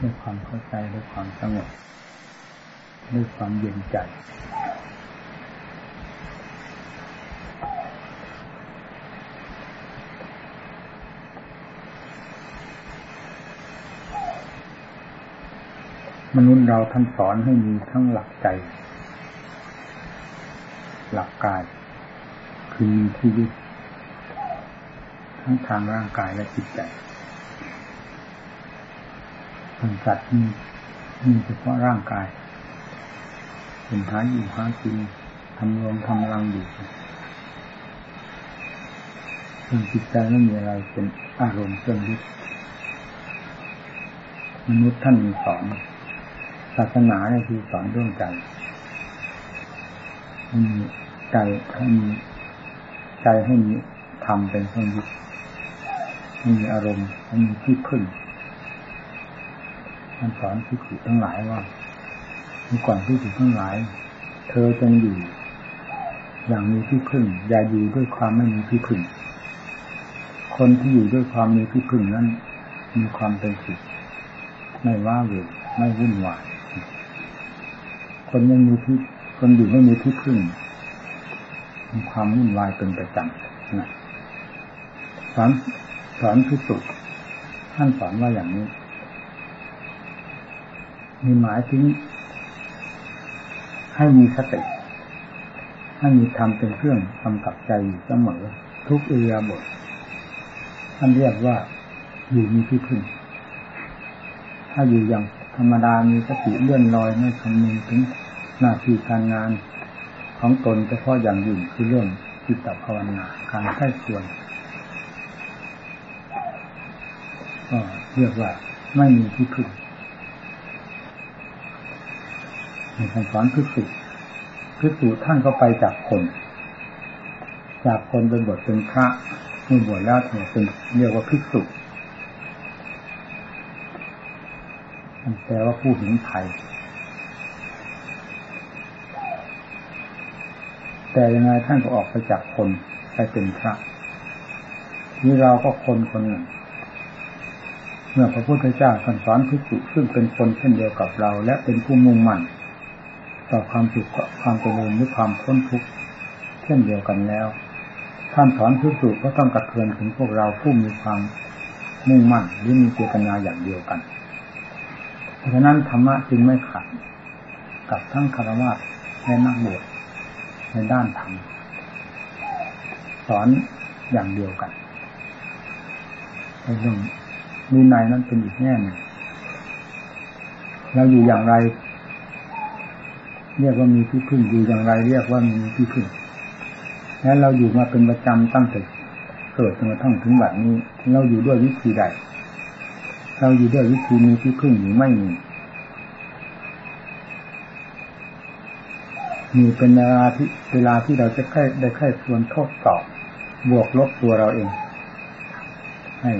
ด้วยความเข้าใจด้วยความสงบด้วยความเย็นใจ มนุษย์เราท่านสอนให้มีทั้งหลักใจ หลักกาย คือมีที่ยึดทั้งทางร่างกายและจิตใจ คนสัตว์มีมีเฉพาะร่างกาย เป็นหาอยู่หากินทำรวมทำรังอยู่ส่วนจิตใจไม่มีอะไรเป็นอารมณ์เครื่องยึดมนุษย์ท่านมีสอนศาสนาเนี่ยคือสอนเรื่องใจมีใจให้มีใจให้มีธรรมเป็นเครื่องยึดมีอารมณ์ให้มีที่พึ่ง ท่านสอนที่ผิทั้งหลายว่าเมื่อก่อนที่ผิทั้งหลาย เธอจงอยู่ อย่างมีที่พึ่ง อย่าอยู่ด้วยความไม่มีที่พึ่ง คนที่อยู่ด้วยความมีที่พึ่งนั้น มีความเป็นสุขไม่ว่าเวรไม่วุ่นวายคนยังมีที่คนอยู่ไม่มีที่พึ่งมีความวุ่นวายเป็นประจำนะสอนสอนพิสุท่านสอนว่าอย่างนี้ มีหมายถึง ให้มีสติให้มีธรรมเป็นเครื่องกำกับใจอยู่เสมอ ทุกเอียบทท่านเรียกว่าอยู่มีที่พึ่ง ถ้าอยู่อย่างธรรมดามีสติเลื่อนลอยไม่คำนึงถึงหน้าที่การงานของตนเฉพาะอย่างยิ่งคือเรื่องจิตตภาวนาการใช้ควรก็เรียกว่าไม่มีที่พึ่ง ในคำสอนพิสุพิสุท่านก็ไปจากคน จากคนเป็นบทเป็นพระเมื่อบวชแล้วถึงเป็นเรียกว่าพิสุแปลว่าผู้เห็นไทยแต่ยังไงท่านก็ออกไปจากคนไปเป็นพระนี่เราก็คนคนหนึ่งเมื่อพระพุทธเจ้าสอนพิสุซึ่งเป็นคนเช่นเดียวกับเรา และเป็นผู้มุ่งมั่น ต่อความสุขความเจริญหรือความพ้นทุกข์เช่นเดียวกันแล้ว ท่านสอนพิสูจน์ก็ต้องกระเทือนถึงพวกเราผู้มีความมุ่งมั่นหรือมีเจตนาอย่างเดียวกัน เพราะฉะนั้นธรรมะจึงไม่ขัดกับทั้งคารวะและนักบวชในด้านธรรมสอนอย่างเดียวกันในเรื่องมีในนั้นเป็นอีกแง่หนึ่งเราอยู่อย่างไร เรียกว่ามีที่พึ่งอยู่อย่างไร เรียกว่ามีที่พึ่งแล้วเราอยู่มาเป็นประจำตั้งแต่เกิดจนกระทั่งถึงแบบนี้ เราอยู่ด้วยวิธีใด เราอยู่ด้วยวิธีมีที่พึ่งหรือไม่มีมีเป็นเวลาที่เวลาที่เราจะค่ได้ค่ส่วนทดสอบบวกลบตัวเราเอง ให้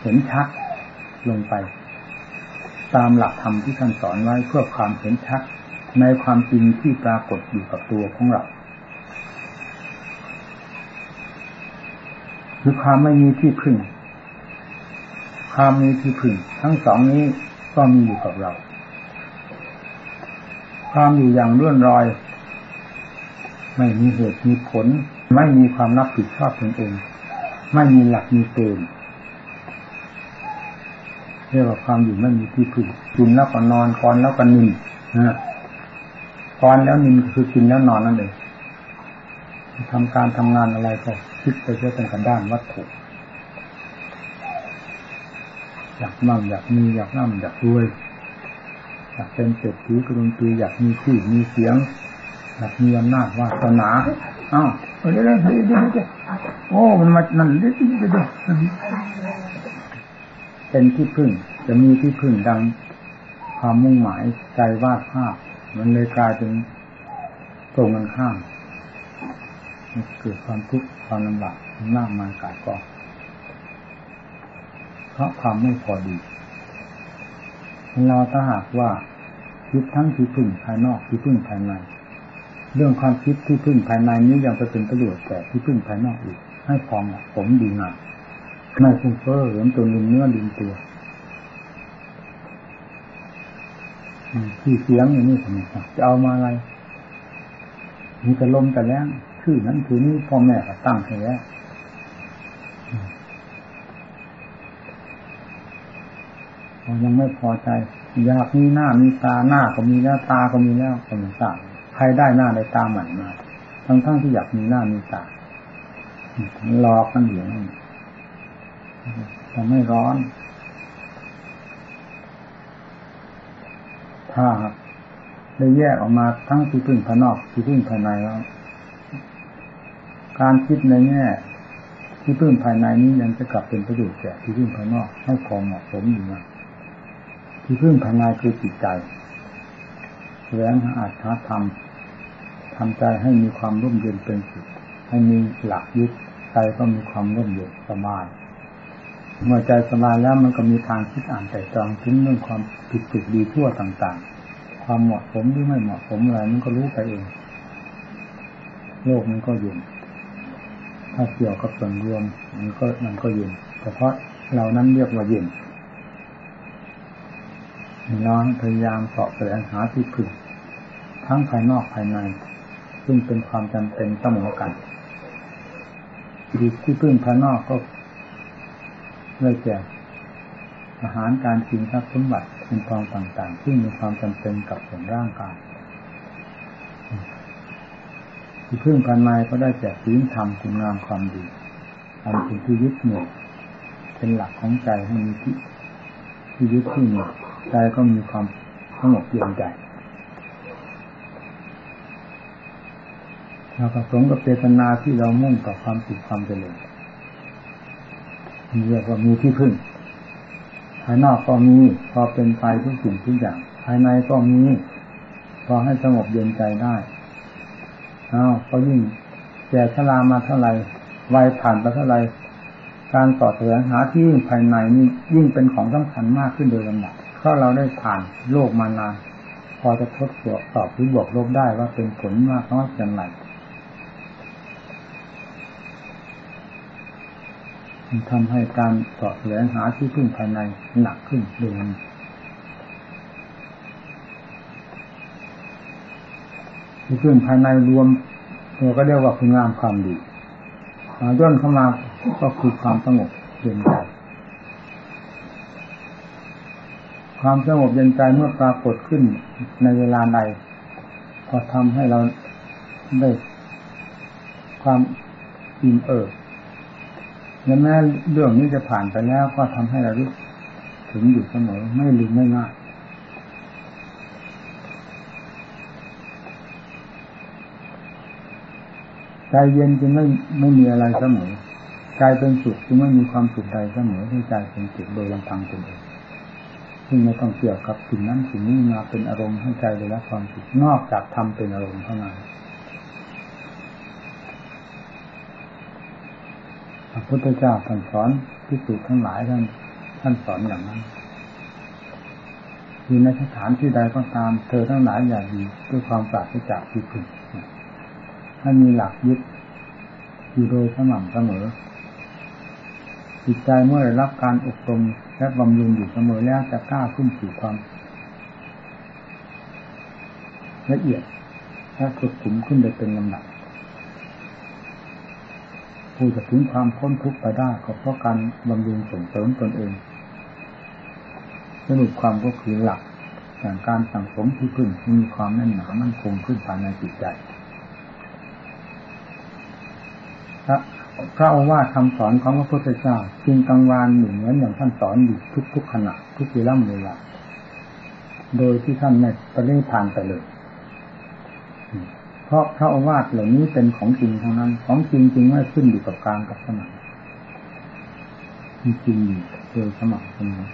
เห็นชัดลงไป ตามหลักธรรมที่ท่านสอนไว้เพื่อความเห็นชัด ในความจริงที่ปรากฏอยู่กับตัวของเราคือความไม่มีที่พึ่ง ความมีที่พึ่ง ทั้งสองนี้ก็มีอยู่กับเรา ความอยู่อย่างเลื่อนรอย ไม่มีเหตุมีผล ไม่มีความรับผิดชอบตนเอง ไม่มีหลักมีเกณฑ์เรียกว่าความอยู่ไม่มีที่พึ่งกินแล้วก็นอนกอนแล้วก็นิ่มนะ พอนแล้วนินคือกินแล้วนอนนั่นเองทำการทำงานอะไรก็คิดไปเชื่อเป็นกันด้านวัตถุอยากมั่งอยากมีอยากนั่งอยากรวยอยากเป็นเศรษฐีกระดุมปีอยากมีชื่อมีเสียงอยากมีอำนาจวาสนาอ้าวเดี๋ยวเดี๋ยวเดี๋ยวเดี๋ยวโอ้มันมานั่นเดี๋ยวเดี๋ยวเป็นที่พึ่ง จะมีที่พึ่งดังความมุ่งหมายใจวาดภาพ มันเลยกลายเป็นตรงกันข้ามเกิดความทุกข์ความลำบากมากมายกายกองเพราะความไม่พอดี เราถ้าหากว่าคิดทั้งที่พึ่งภายนอกที่พึ่งภายใน เรื่องความคิดที่พึ่งภายในนี้ยังไปเป็นประโยชน์แต่ที่พึ่งภายนอกอีก ให้พอมผมดีงามไม่ฟุ้งเฟ้อเหมือนตัวลืมเนื้อลืมตัว ที่เสียงอย่างนี้ทำไมจะเอามาอะไร มีแต่ลมแต่แล้วชื่อนั้นคือนี้พ่อแม่ก็ตั้งให้แล้วยังไม่พอใจ อยากมีหน้ามีตาหน้าก็มีแล้วตาก็มีแล้วก็มีตาใครได้หน้าได้ตาใหม่มาทั้งทั้งที่อยากมีหน้ามีตาหลอกกันอยู่นั่นทำให้ร้อน ถ้าได้แยกออกมาทั้งที่พึ่งภายนอกที่พึ่งภายในแล้ว การคิดในแง่ที่พึ่งภายในนี้ยังจะกลับเป็นประโยชน์แก่ที่พึ่งภายนอกให้พอเหมาะสมอยู่นะที่พึ่งภายในคือจิตใจแสวงหาอาจท้าทำทำใจให้มีความร่มเย็นเป็นสุดให้มีหลักยึดใจก็มีความร่มเย็นสบาย เมื่อใจสบายแล้วมันก็มีทางคิดอ่านแต่จองถึงเรื่องความผิดผิดดีทั่วต่าง ๆ ความเหมาะสมหรือไม่เหมาะสมอะไรมันก็รู้ไปเอง โลกมันก็เย็นถ้าเกี่ยวกับส่วนรวมมันก็มันก็เย็นแต่เพราะเรานั้นเรียกว่าเย็นเราพยายามสอบแสวงหาที่พึ่งทั้งภายนอกภายใน ซึ่งเป็นความจำเป็นเสมอกันที่พึ่งภายนอกก็ ได้แก่อาหารการกินทรัพย์สมบัติเป็นทองต่างๆ ซึ่งมีความจำเป็นกับส่วนร่างกายที่พึ่งภายในก็ได้แก่ศีลธรรมคุณงามความดีอันเป็นที่ยึดเหนี่ยวเป็นหลักของใจให้มีที่ที่ยึดที่เหนี่ยวใจก็มีความสงบเย็นใจเราประสงค์กับเจตนาที่เรามุ่งต่อความสุขความเจริญ เรียกว่ามีที่พึ่ง ภายนอกก็มีพอเป็นไปทุกสิ่งทุกอย่าง ภายในก็มีพอให้สงบเย็นใจได้อ้าวก็ยิ่งแก่ชรามาเท่าไหร่วัยผ่านไปเท่าไหร่การต่อแสวงหาที่ภายในนี่ยิ่งเป็นของสำคัญมากขึ้นโดยลำดับเพราะเราได้ผ่านโลกมานาน พอจะทดสอบตอบหรือบวกลบได้ว่าเป็นผลมากน้อยเพียงไรมัน ทำให้การสอบแสวงหาที่พึ่งภายในหนักขึ้นโดยที่พึ่งภายในรวมเราก็เรียกว่าคุณงามความดีย่นเข้ามาก็คือความสงบเย็นใจความสงบเย็นใจเมื่อปรากฏขึ้นในเวลาใดก็ทำให้เราได้ความอิ่มเอิบ แม้เรื่องนี้จะผ่านไปแล้วก็ทำให้เราถึงอยู่เสมอไม่ลืมไม่ง่ายใจเย็นจึงไม่ไม่มีอะไรเสมอใจเป็นสุขจึงไม่มีความสุขใดเสมอที่ใจเป็นสุขโดยลำพังตนเองซึ่งไม่ต้องเกี่ยวกับสิ่งนั้นสิ่งนี้มาเป็นอารมณ์ให้ใจได้รับความสุขนอกจากทำเป็นอารมณ์เท่านั้น ระพุทธเจ้าท่านสอนพิสูจทั้งหลายท่านท่านสอนอย่างนั้นอยู่ในสถานที่ใดก็ตาม เธอทั้งหลายอย่าดีด้วยความปราศจากที่พึ่งถ้ามีหลักยึดอยู่โดยสม่ำเสมอจิตใจเมื่อได้รับการอบรมและบำรุงอยู่เสมอแล้วจะกล้าขึ้นสู่ความละเอียดและสุดขุมขึ้นโดยเป็นลำดับ ผู้จะถึงความพ้นทุกข์ไปได้ก็เพราะการบำรุงส่งเสริมตนเองสรุปความก็คือหลักอย่างการสั่งสมที่พึ่งที่มีความแน่นหนามั่นคงขึ้นภายในจิตใจพระพระโอวาทคำสอนของพระพุทธเจ้าจึงกังวานหนึ่งเหมือนอย่างท่านสอนอยู่ทุกๆขณะทุกเวลาเวลาโดยที่ท่านไม่ปฏิทานไปเลย เพราะพระโอวาทเหล่านี้เป็นของจริงเทั้งนั้น ของจริงจริงไม่ขึ้นอยู่กับการกับสมัยจริงอยู่โดยสมัครเสมอ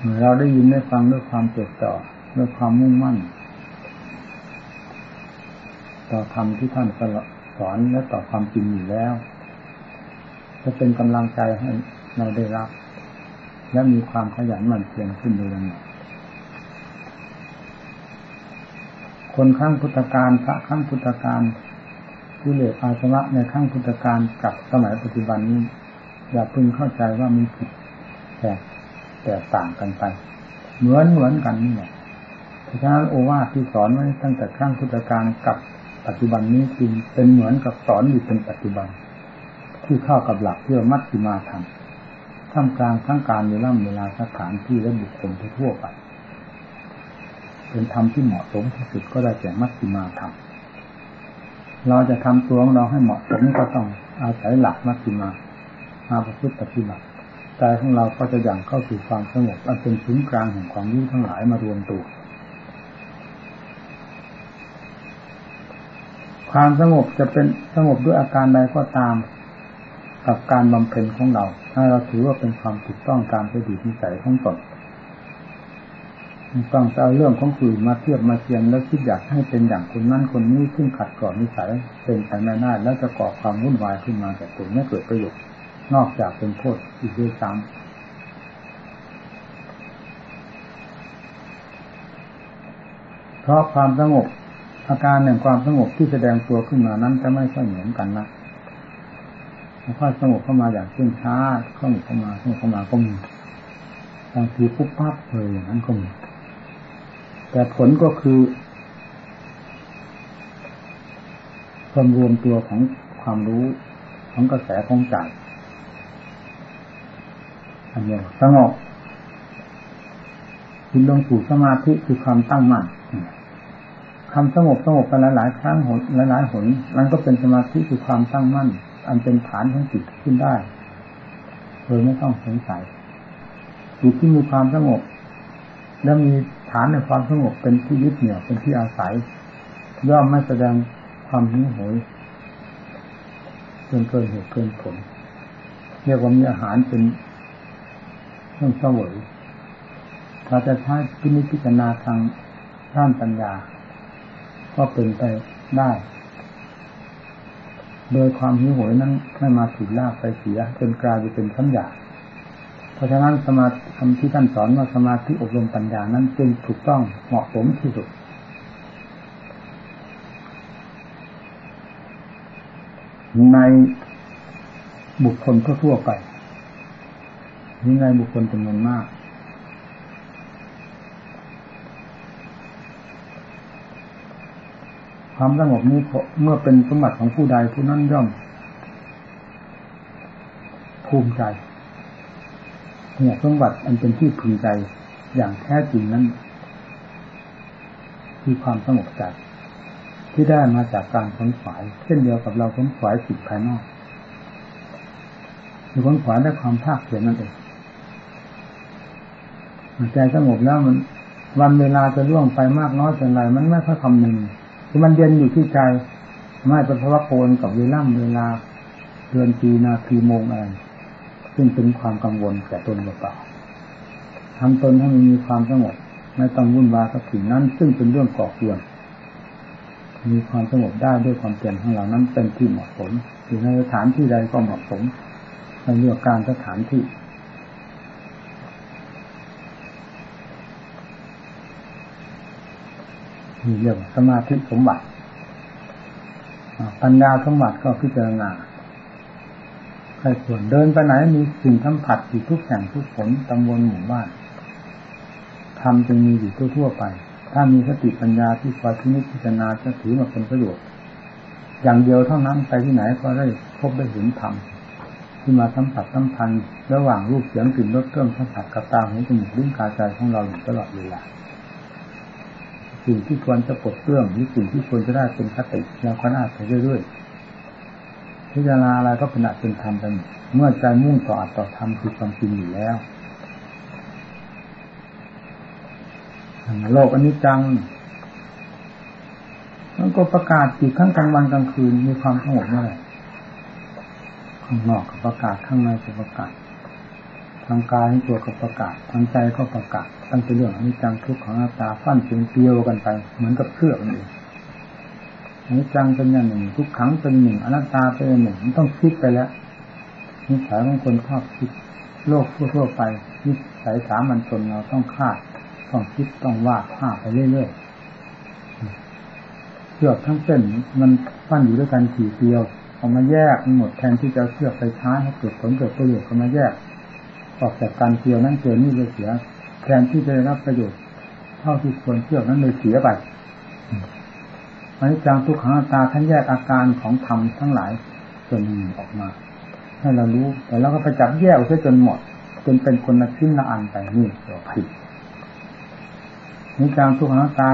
เมื่อเราได้ยินได้ฟังด้วยความจดจ่อด้วยความมุ่งมั่น ต่อธรรมที่ท่านสอนและต่อความจริงอยู่แล้วจะเป็นกำลังใจให้เราได้รับ และมีความขยันหมั่นเพียรขึ้นโดยลำดับ คนข้างพุทธการพระข้างพุทธการที่เลือาสวะในข้างพุทธการกับสมัยปัจจุบันนี้ อย่าพึงเข้าใจว่ามีผิดแต่แต่ต่างกันไป เหมือนเหมือนกันนี่แหละราะฉะนั้นโอวาทที่สอนไว้ตั้งแต่ครั้งพุทธกาลกับปัจจุบันนี้จริงเป็นเหมือนกับสอนอยู่เป็นปัจจุบัน ที่เข้ากับหลักเพื่อมัชฌิมาธรรมท่ามกลางทั้งการเวลาเวลาสถานที่และบุคคลทั่วไป เป็นธรรมที่เหมาะสมที่สุดก็ได้แก่มัชฌิมาธรรมเราจะทำตัวของเราให้เหมาะสมก็ต้องอาศัยหลักมัชฌิมามาประพฤติปฏิบัติใจของเราก็จะอย่างเข้าสู่ความสงบอันเป็นศูนย์กลางแห่งความยุ่งทั้งหลายมารวมตัว ความสงบจะเป็นสงบด้วยอาการใดก็ตามกับการบำเพ็ญของเรา ถ้าเราถือว่าเป็นความถูกต้องตามประดิษฐ์นิสัยของตน ต้องเอาเรื่องของอื่นมาเทียบมาเทียมแล้วคิดอยากให้เป็นอย่างคนนั้นคนนี้ซึ่งขัดก่อนนิสัยเป็นไปไม่ได้แล้วจะก่อความวุ่นวายขึ้นมาแต่ตัวไม่เกิดประโยชน์นอกจากเป็นโทษอีกด้วยซ้ำเพราะความสงบอาการแห่งความสงบที่แสดงตัวขึ้นมานั้นจะไม่ค่อยเหมือนกันนะค่อยสงบเข้ามาอย่างเช่นช้าเข้าเข้ามาเข้าเข้ามาก็มีบางทีปุ๊บปั๊บเลยอย่างนั้นก็มี แต่ผลก็คือ ความรวมตัวของความรู้ของกระแสของใจอันนี้สงบคิดลงสู่สมาธิคือความตั้งมั่นคำสงบสงบกันหลายๆครั้งหนหลายๆหนมันก็เป็นสมาธิคือความตั้งมั่น อันเป็นฐานของจิตขึ้นได้โดยไม่ต้องสงสัยจิตที่มีความสงบและมี ฐานในความสงบเป็นที่ยึดเหนี่ยวเป็นที่อาศัย ย่อมไม่แสดงความหิวโหยเกินเกินเหตุเกินผลเรียกว่ามีอาหารเป็นเครื่องเสวยเราจะใช้พินิจพิจารณาทางด้านปัญญา ก็เป็นไปได้ โดยความหิวโหยนั้นไม่มาถีลากไปเสียจนกลายเป็นสัญญาเพ ราะฉะนั้นสมาธิที่ท่านสอนว่าสมาธิอบรมปัญญานั้นจึงถูกต้องเหมาะสมที่สุด ในบุคคลทั่วไปนี่ในบุคคลจำนวนมาก ความสงบนี้เมื่อเป็นสมบัติของผู้ใดผู้นั้นย่อมภูมิใจ เนี่ยสมบัติอันเป็นที่พึงใจอย่างแท้จริงนั้นคือความสงบใจที่ได้มาจากการค้นขวาย เช่นเดียวกับเราค้นขวายสิ่งภายนอกคือค้นขวายด้วยความภาคเพียรนั่นเองใจสงบแล้วมัน วันเวลาจะล่วงไปมากน้อยเพียงไรมันไม่ค่อยคำนึงคือมันเย็นอยู่ที่ใจไม่เป็นพราะว่าโกนกับเวลาเวลาเดือนปีนาทีโมงอะไร ซึ่งเป็นความกังวลแก่ตนเปล่าทำตนให้มันมีความสงบไม่ต้องวุ่นวายกับสิ่งนั้น ซึ่งเป็นเรื่องก่อเกวนมีความสงบได้ด้วยความเปลี่ยนของเรานั้นเป็นที่เหมาะสมอยู่ในสถานที่ใดก็เหมาะสมในเรื่องการสถานที่มีเรื่องสมาธิสมบัติปัญญาสมบัติก็พิจารณา ใครส่วนเดินไปไหนมีสิ่งสัมผัสอยู่ทุกแห่งทุกผลตำบลหมู่บ้านทำจึงมีอยู่ทั่วไป ถ้ามีสติปัญญาที่คอยพิจารณาจะถือมาเป็นประโยชน์ อย่างเดียวเท่านั้นไปที่ไหนก็ได้พบได้เห็นธรรมที่มาสัมผัสสัมพันธ์ระหว่างรูปเสียงกลิ่นรสเครื่องสัมผัสกับตาหูจมูกลิ้นกายใจของเราอยู่ตลอดเวลาสิ่งที่ควรจะปลดเปลื้องหรือสิ่งที่ควรจะได้เป็นคติเราก็น่าไปเรื่อยๆ พิจารณาอะไรก็เป็นอัตเป็นธรรมไปเมื่อใจมุ่งต่ออัตต่อธรรมคือความจริงอยู่แล้วโลกอันนี้จังมันก็ประกาศจิตทั้งกลางวันกลางคืนมีความสงบเมื่อไหร่ข้างนอกก็ประกาศข้างในก็ประกาศทางกายทั้งตัวก็ประกาศทางใจก็ประกาศตั้งแต่เรื่องอนิจจังทุกขังหน้าตาฟันเป็นเกลียวกันไป เหมือนกับเชือกนี่อ นิจังเป็นอย่างหนึ่ง ทุกขังเป็นหนึ่งอนัตตาเป็นหนึ่งมันต้องคิดไปแล้วนิสัยของคนชอบคิด โลกทั่วๆไปนิสัยสามัญชนเราต้องคาด ต้องคิดต้องวาดภาพไปเรื่อยๆเชือกทั้งเส้นมันฟันอยู่ด้วยกันขี่เกลียวเอามาแยกหมดแทนที่จะเชือกไปช้าให้เกิดผลเกิดประโยชน์ก็มาแยก ออกจากการเกี่ยวนั่นเกี่ยวนี่เลยเสีย แทนที่จะได้รับประโยชน์ เท่าที่ควรเชือกนั้นเลยเสียไป อันนี้จังทุกขังตาท่านแยกอาการของธรรมทั้งหลายส่วนหนึ่งออกมาให้เรารู้ แต่เราก็ไปจับแยกเสียจนหมดจนเป็นคนละชิ้นละอันไปนี่เราผิดนิจังทุกขังตา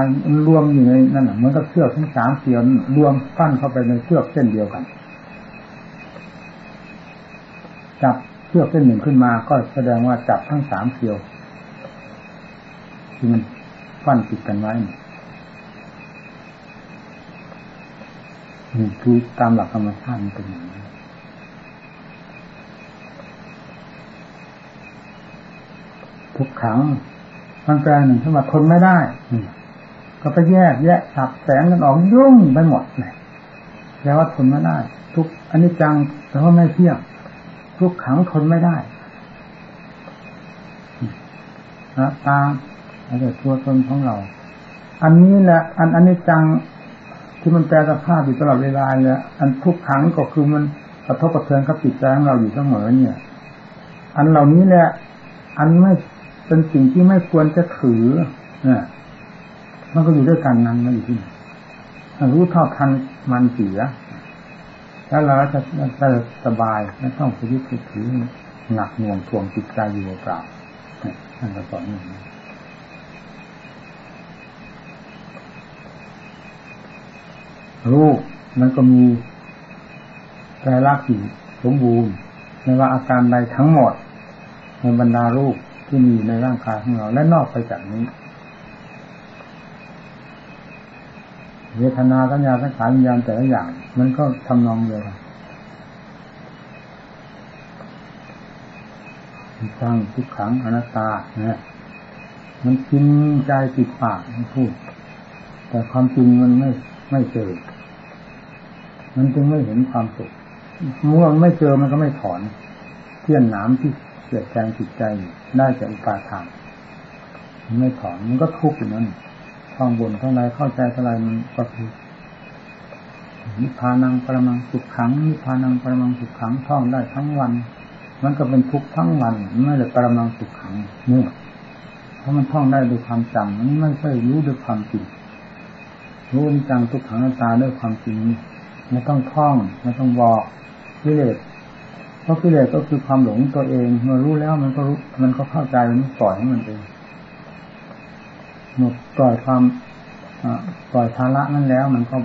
รวมอยู่ในนั่นเหมือนกับเชือกทั้งสามเสียนรวมปั้นเข้าไปในเชือกเส้นเดียวกัน จับเชือกเส้นหนึ่งขึ้นมาก็แสดงว่าจับทั้งสามเสียวที่มันปั้นติดกันไว้ นี่คือตามหลักธรรมชาติมันเป็นอย่างนี้ทุกขังมันแปลหนึ่งถ้ามาทนไม่ได้ก็ไปแยกแยะสับแสงกันออกยุ่งไปหมดเลยแปลว่าทนไม่ได้ ทุกอันนี้จังแต่ว่าไม่เที่ยงทุกขังทนไม่ได้นะตาอะไรตัวตนของเรา อันนี้แหละ อันอันนี้จัง ที่มันแปลสภาพอยู่ตลอดเวลาเลยอันทุกขังก็คือมันกระทบกระเทือนกับจิตใจของเราอยู่เสมอเนี่ย อันเหล่านี้แหละ อันไม่เป็นสิ่งที่ไม่ควรจะถือเนี่ยมันก็อยู่ด้วยกันนั้นมันอยู่ที่ไหนรู้เท่าทันมันเสียแล้วเราจะจะสบายไม่ต้องไปยึดถือหนักหน่วงทวงจิตใจอยู่เปล่าท่านก็สอนอย่างนี้ รูปมันก็มีใจรักอยู่สมบูรณ์ไม่ว่าอาการใดทั้งหมด ในบรรดารูปที่มีในร่างกายของเรา และนอกไปจากนี้ เวทนาสัญญาสังขารวิญญาณแต่ละอย่าง มันก็ทำนองเดียวกันสร้างทุกขังอนัตตาเนี่ยมันกินใจติดปากมันพูด แต่ความจริงมันไม่ไม่เจอ มันจึงไม่เห็นความสุขมื่อไม่เจอมันก็ไม่ถอนเที่ยนน้ำที่เกิดแรงจิตใจได้จากอุปาทานไม่ถอนมันก็ทุกข์อยู่นั่นท่องบนเท่าไรเข้าใจเท่าไรมันก็ทุกข์นิพพานังปรมังสุขขังนิพพานังปรมังสุขขังท่องได้ทั้งวัน มันก็เป็นทุกข์ทั้งวันไม่เลยปรมังสุขขังนี่เพราะมันท่องได้ด้วยความจำมันไม่ใช่รู้ด้วยความจริงรู้จังทุกขังตาด้วยความจริง ไม่ต้องท่องไม่ต้องบอกกิเลสเพราะกิเลสก็คือความหลงตัวเองเมื่อรู้แล้วมันก็รู้มันก็เข้าใจมันปล่อยให้มันเองหมดปล่อยความปล่อยภาระนั้นแล้ว มันก็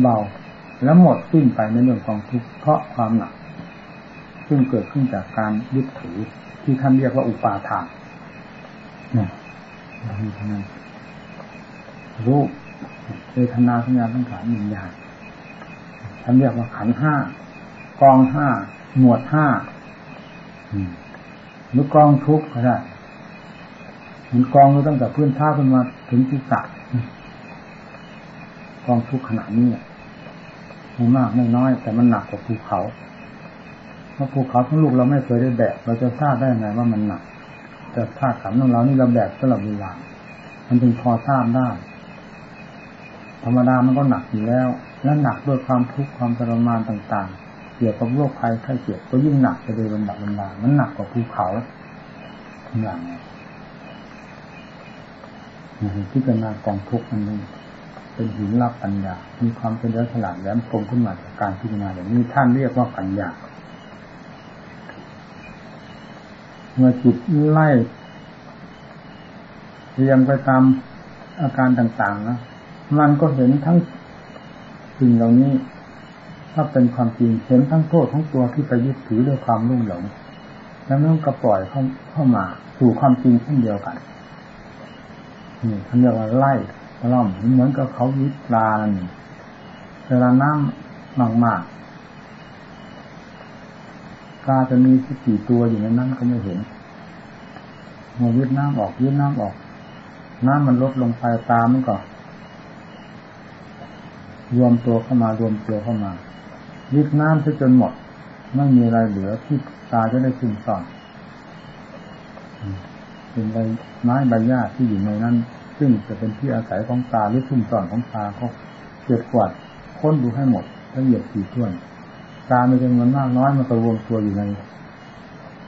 เบา แล้วหมดสิ้นไปในเรื่องของทุกข์เพราะความหนัก ซึ่งเกิดขึ้นจากการยึดถือที่ท่านเรียกว่าอุปาทานนี่รู้เวทนาสัญญาสังขารวิญญาณ ท่านเรียกว่าขันห้ากองห้าหมวดห้าหรือกองทุกข์ก็ได้มันกองตั้งแต่พื้นท่าขึ้นมาถึงที่สักกองทุกข์ขนาดนี้ไม่มากไม่น้อย แต่มันหนักกว่าภูเขาเพราะภูเขาทั้งลูกเราไม่เคยได้แบกเราจะทราบได้ไงว่ามันหนักแต่ธาตุขันของเรานี่เราแบกตลอดเวลามันจึงพอทราบได้ธรรมดามันก็หนักอยู่แล้ว และหนักด้วยความทุกข์ความทรมานต่าง ๆ เกี่ยวกับโรคภัยไข้เจ็บก็ยิ่งหนักไปโดยบรรดาบรรดามันหนักกว่าภูเขาทุกอย่างที่เป็นมากองทุกข์มันเป็นหินรับปัญญา มีความเป็นเลือฉลาดแหลมคมขึ้นมาจากการพิจารณาอย่างนี้ท่านเรียกว่าปัญญาเมื่อจิตไล่เรียงไปตามอาการต่าง ๆ นะ มันก็เห็นทั้ง สิ่งเหล่านี้ถ้าเป็นความจริงเห็นทั้งโทษทั้งตัวที่ไปยึดถือด้วยความรุ่งหลงแล้วนั่นก็ปล่อยเข้าเข้ามาสู่ความจริงเช่นเดียวกันนี่ท่านเรียกว่าไล่ล่อมเหมือนกับเขาวิปลานั่นเวลาน้ำมากมากปลาจะมีสักกี่ตัวอยู่ในนั้นก็ไม่เห็นมื่อวิดน้ำออกวิดน้ำออก น้ำมันลดลงไปตามันก็ รวมตัวเข้ามารวมตัวเข้ามาวิดน้ำซะจนหมด ไม่มีอะไรเหลือที่ตาจะได้ซึมซอนเป็นใบไม้ใบหญ้าที่อยู่ในนั้น ซึ่งจะเป็นที่อาศัยของตาหรือซุ่มซ่อนของตาเขาเกิดกวาดค้นดูให้หมดละเอียดถี่ถ้วนตาไมีจำนวนมากน้อยมันก็รวมตัวอยู่ใน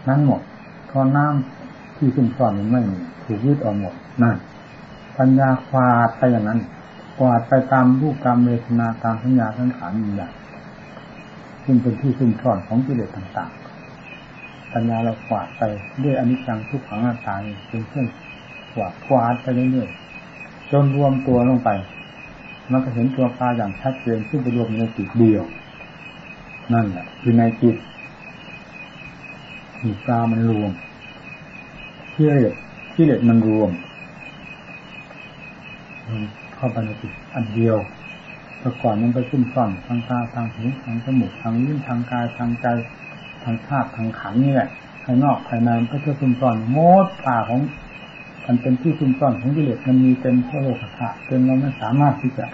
นั้นหมดพอน้ำที่ซุ่มซ่อนมันไม่ถูกยึดออกหมดนั่นปัญญาควาดไปอย่างนั้น วาดไปตามรูปตามเวทนาตามสัญญาทั้งขานมีอย่างซึ่งเป็นที่ซึ่งซ่อนของกิเลสต่างๆปัญญาเรากวาดไปด้วยอนิจจังทุกขังหน้าตาเป็นเครื่องกวาดกวาดไปเรื่อยๆจนรวมตัวลงไป มันก็เห็นตัวปลาอย่างชัดเจนซึ่งไปรวมในจิตเดียว นั่นแหละคือในจิตมีปลามันรวมกิเลสกิเลสมันรวม เข้าไปในจิตอันเดียวแต่ก่อนมันไปซุ่มซ่อนทางตาทางหูทางจมูกทางลิ้นทางกายทางใจทางธาตุทางขันนี่แหละภายนอกภายในก็จะซุ่มซ่อนโมดป่าของมันเป็นที่ซุ่มซ่อนของกิเลสมันมีเต็มทั่วโลกธาตุจนเราไม่สามารถที่จะ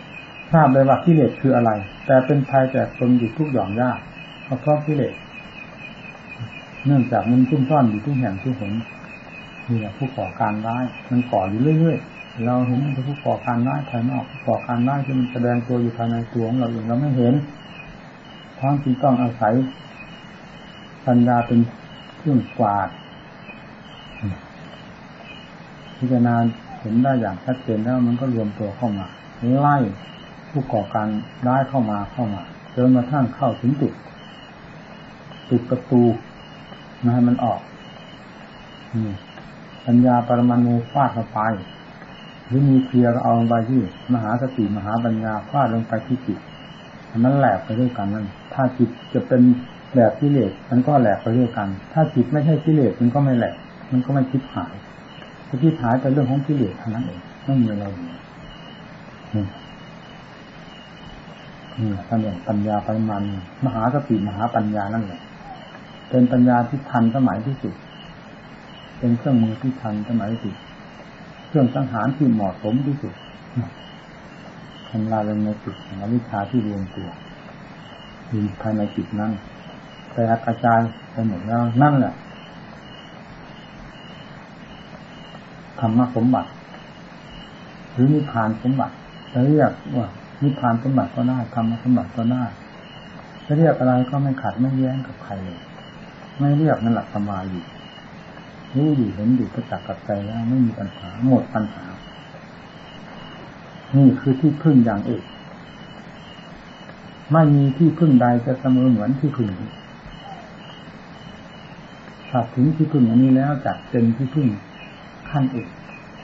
ทราบเลยว่ากิเลสคืออะไร แต่เป็นภัยแก่ตนอยู่ทุกหย่อมยากเพราะกิเลสเนื่องจากมันซุ่มซ่อนอยู่ทุกแห่งทุกหนนี่แหละผู้ก่อการร้ายมันก่ออยู่เรื่อยๆ เราเห็นผู้ก่อการร้ายภายนอกก่อการร้ายที่มันแสดงตัวอยู่ภายในตัวของเราเองเราไม่เห็นทั้งที่ต้องอาศัยปัญญาเป็นเครื่องกวาดพิจารณาเห็นได้อย่างชัดเจนแล้วมันก็รวมตัวเข้ามาไล่ผู้ก่อการร้ายเข้ามาเข้ามาจนมาทั่งเข้าถึงจุดปิดประตูมาให้มันออกปัญญาปรมาณูฟาดเข้าไป หรือมีเคลียร์เอาลงไปที่มหาสติมหาปัญญาฟาดลงไปที่จิตมันแหลกไปด้วยกันนั่นถ้าจิตจะเป็นแหลกกิเลสมันก็แหลกไปด้วยกัน ถ้าจิตไม่ใช่กิเลสมันก็ไม่แหลก มันก็ไม่คิดหายถ้าคิดหายเป็นเรื่องของกิเลสเท่านั้นเองไม่มีอะไรนี่นี่ท่านอย่างปัญญาปรมาณมหาสติมหาปัญญานั่นแหละเป็นปัญญาที่ทันสมัยที่สุด เป็นเครื่องมือที่ทันสมัยที่สุด เครื่องสังหารที่เหมาะสมที่สุดทำลายลงในจิตของวิชาที่รวมตัวอยู่ภายในจิตนั้นแต่กระจายไปหมดแล้วนั่นแหละธรรมสมบัติ หรือนิพพานสมบัติจะเรียกว่านิพพานสมบัติก็ได้ธรรมสมบัติก็ได้จะเรียกอะไรก็ไม่ขัดไม่แย้งกับใครเลยไม่เรียกนั่นแหละสมาอยู่ รู้อยู่เห็นอยู่ประจักษ์กับใจแล้วไม่มีปัญหาหมดปัญหา นี่คือที่พึ่งอย่างเอกไม่มีที่พึ่งใดจะเสมอเหมือนที่พึ่งถ้าถึงที่พึ่งอันนี้แล้วจัดเป็นที่พึ่งขั้นเอก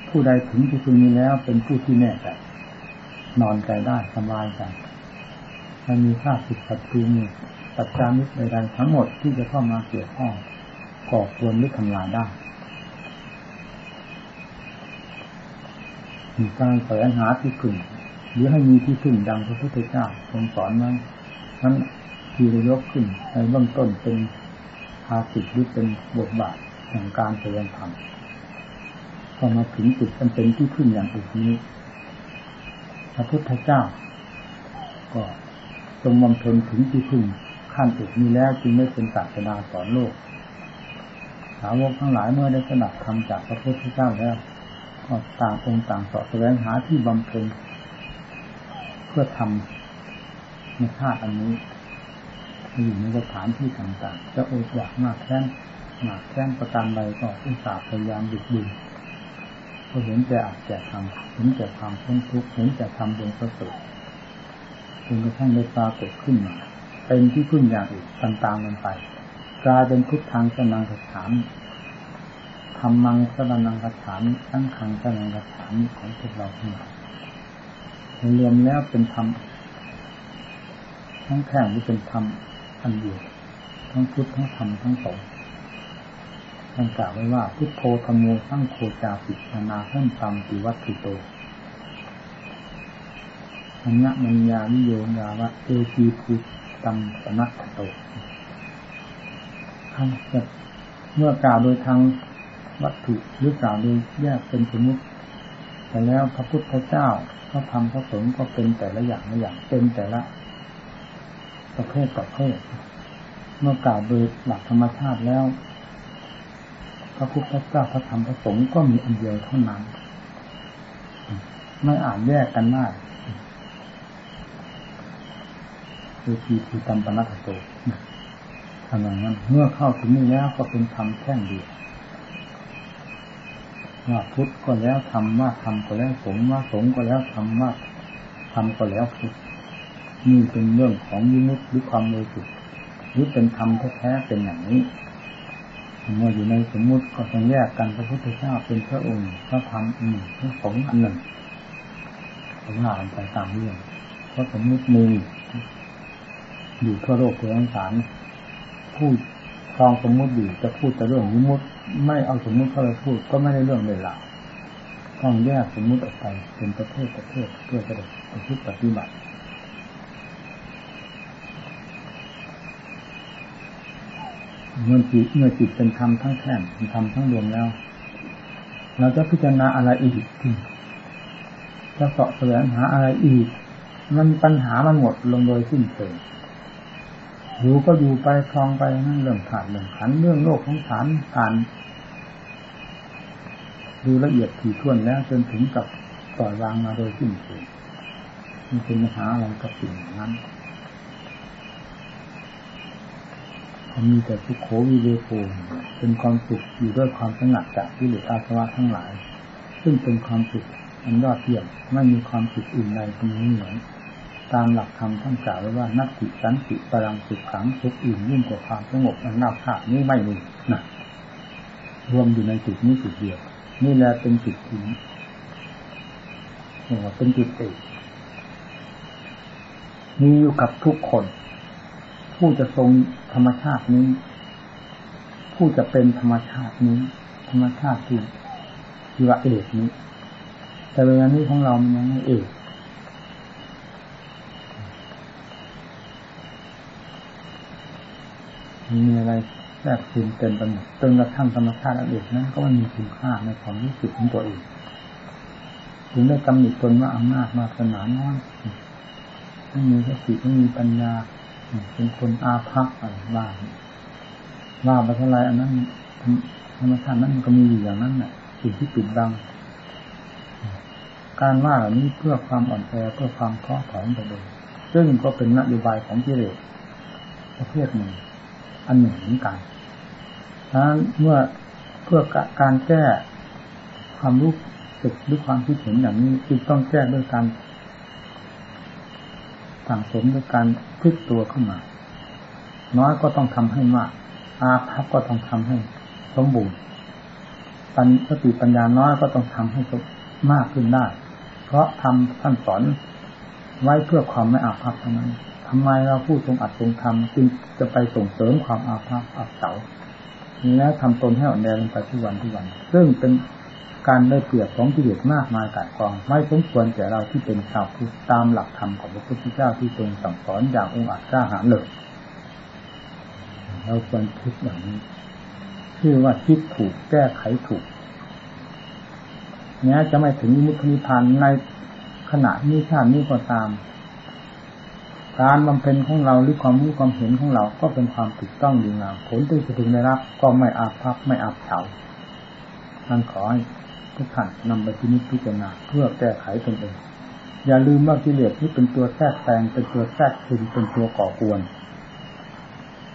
ผู้ใดถึงที่พึ่งนี้แล้วเป็นผู้ที่แน่ใจนอนใจได้สบายใจไม่มีค่าสิทธิ์ศัตรูมีปัจจามิตรใดๆทั้งหมดที่จะเข้ามาเกี่ยวข้อง ก่อควรหรือทำลายได้มีการแสวงหาที่พึ่งหรือให้มีที่พึ่งดังพระพุทธเจ้าทรงสอนนั้นนั้นที่เรายกขึ้นในเบื้องต้นเป็นภาสิตหรือเป็นบทบาทแห่งการแสดงธรรมพอมาถึงจุดมันเป็นที่พึ่งอย่างอื่นนี้ พระพุทธเจ้า ก็ทรงบำเพ็ญถึงที่พึ่งขั้นอุดนี้แล้วจึงไม่เป็นศาสนาสอนโลกาวกทั้งหลายเมื่อได้สนับธรรมจากพระพุทธเจ้าแล้วก็ต่างองค์ต่างสอบแสวงหาที่บำเพ็ญเพื่อทำในชาติอันนี้อยู่ในสถานที่ต่างๆ จะอดอยากมากแค่นหนักแค่นประการใดก็อุตส่าห์พยายามดุดึงก็เห็นแต่อาจจะทำเห็นแต่ความทุกข์ทุกข์เห็นแต่ทำบนประสบจนกระทั่งได้ปรากฏขึ้นมาเป็นที่พึ่งอย่างอื่นต่างๆกันไป กลายเป็นพุทธังสนังกัจฉามธรรมังสนังกัจฉามตั้งขังสนังกัจฉามของพวกเราทั้งหลายรวมแล้วเป็นธรรมทั้งแข่งที่เป็นธรรมอันเดียวทั้งพุทธทั้งธรรมทั้งสองท่านกล่าวไว้ว่าพุทโธธรรมโมทั้งโคจาปิชนาเพิ่มตามติวัตถิโตอัญญมัญญาวิโยญาวะเอจีภูตังปนัตโต เมื่อกล่าวโดยทางวัตถุหรือกล่าวโดยแยกเป็นสมมติแต่แล้วพระพุทธเจ้าพระธรรมพระสงฆ์ก็เป็นแต่ละอย่างละอย่างเป็นแต่ละ ประเภทประเภทเมื่อกล่าวโดยหลักธรรมชาติแล้ว พระพุทธเจ้าพระธรรมพระสงฆ์ก็มีอันเดียวเท่านั้น ไม่อาจแยกกันได้คือทีคือตำปนัตโต ทำอย่างนั้นเมื่อเข้าถึงนี้แล้วก็เป็นธรรมแท่งเดียวว่าพุทธก็แล้วทำว่าทำก็แล้วสงว่าสงก็แล้วทำว่าทำก็แล้วพุทธนี่เป็นเรื่องของยิมุตหรือความมือสุดหรือเป็นธรรมแท้ๆเป็นอย่างนี้เมื่ออยู่ในสมมุติก็ต้องแยกกันพระพุทธเจ้าเป็นพระองค์พระธรรมอันหนึ่งพระสงฆ์อันหนึ่งผมอ่านไปตามเรื่องเพราะสมมุติมีอยู่ทั่วโลกทั่วสาร พูดครองสมมุติอยู่จะพูดแต่เรื่องสมมุติ ไม่เอาสมมุติเข้าไปพูดก็ไม่ได้เรื่องเลยล่ะต้องแยกสมมุติออกไปเป็นประเภทประเภทเพื่อจะได้ประพฤติปฏิบัติเมื่อจิตเมื่อจิตเป็นธรรมทั้งแท่นเป็นธรรมทั้งรวมแล้ว เราจะพิจารณาอะไรอีกจะเสาะแสวงหาอะไรอีก มันปัญหามันหมดลงโดยสิ้นเชิง อยู่ก็อยู่ไปคลองไปนั่นเรื่องขาดเรื่องขันเรื่องโลกของสารผ่าน ดูละเอียดถี่ถ้วนแล้วจนถึงกับปล่อยวางมาโดยสิ้นเชิงมันเป็นปัญหาอะไรกับสิ่งนั้นมีแต่ทุกโขวิเวโกเป็นความสุขอยู่ด้วยความสงัดจากที่เหลืออาสวะทั้งหลาย ซึ่งเป็นความสุขอันยอดเยี่ยมไม่มีความสุขอื่นใดตรงนี้เหมือน ตามหลักธรรมท่านกล่าวไว้ว่านักติตสันติปรังสุขขังสุขอื่นยิ่งกว่าความสงบอันน่าภาคนี้ไม่มีนะรวมอยู่ในจุดนี้จุดเดียว นี่แหละเป็นจุดที่เรียกว่าเป็นจุดเอกมีอยู่กับทุกคน ผู้จะทรงธรรมชาตินี้ ผู้จะเป็นธรรมชาตินี้ ธรรมชาติที่ที่ว่าเอกนี้ แต่เวลานี้ของเรามันยังไม่เอก มีอะไรแทรกซึมเต็มไปหมดจนกระทั่งธรรมชาติอันเอกนั้นก็ไม่มีคุณค่าในความรู้สึกของตัวเองถึงได้กำหนดตนว่าอำนาจมาสนานน้อยไม่มีสติไม่มีปัญญาเป็นคนอาภัพอะไรบ้างว่าไปเท่าไรอันนั้นธรรมชาตินั้นก็มีอยู่อย่างนั้นแหละสิ่งที่ปิดบังการว่าเหล่านี้เพื่อความอ่อนแอเพื่อความท้อถอยไปเลยซึ่งก็เป็นนโยบายของกิเลสประเภทหนึ่ง อันหนึ่งเหมือนกันดังนั้นเมื่อเพื่อการแก้ความรู้สึกหรือความคิดเห็นอย่างนี้จึงต้องแก้ด้วยการสั่งสมด้วยการพลิกตัวขึ้นมา น้อยก็ต้องทำให้มาก อาภัพก็ต้องทำให้สมบูรณ์ปัญสติปัญญาน้อยก็ต้องทำให้มากขึ้นได้ เพราะทำท่านสอนไว้เพื่อความไม่อาภัพเท่านั้น ทำไมเราพูดตรงอัดตรงทำจึงจะไปส่งเสริมความอาภัพอับเฉาแล้วทำตนให้อ่อนแอลงไปทุกวันทุกวัน ซึ่งเป็นการได้เปรียบของกิเลสมากมายกายกอง ไม่สมควรแก่เราที่เป็นชาวพุทธตามหลักธรรมของพระพุทธเจ้าที่ทรงสั่งสอนอย่างองค์อาจกล้าหาญเลยเราควรคิดอย่างนี้ชื่อว่าคิดถูกแก้ไขถูกแม้จะไม่ถึงนิพพานในขณะนี้ชาตินี้ก็ตาม การบำเพ็ญของเราหรือความรู้ความเห็นของเรา ก็เป็นความถูกต้องดีงามผลที่จะถึงได้รับก็ไม่อาภัพไม่อาเฉาท่านขอให้ทุกท่านนำไปที่นิพพิจารณาเพื่อแก้ไขตนเองอย่าลืมว่ากิเลสที่เป็นตัวแทรกแซงเป็นตัวแทรกซึมเป็นตัวก่อกวน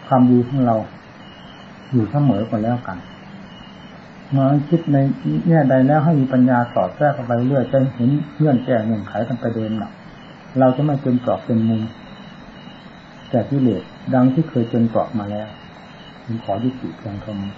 ความดีของเรา อยู่เสมอกันแล้วกันเมื่อคิดในแง่ใดแล้วให้มีปัญญาสอดแทรกเข้าไปเรื่อยจะเห็นเงื่อนแก้เงื่อนไขกันไปเดินหนักเราจะไม่เป็นกรอบเป็นมุม แต่ที่เลสดังที่เคยจนเกาะมาแล้วผมขอยุติเพียงเท่านี้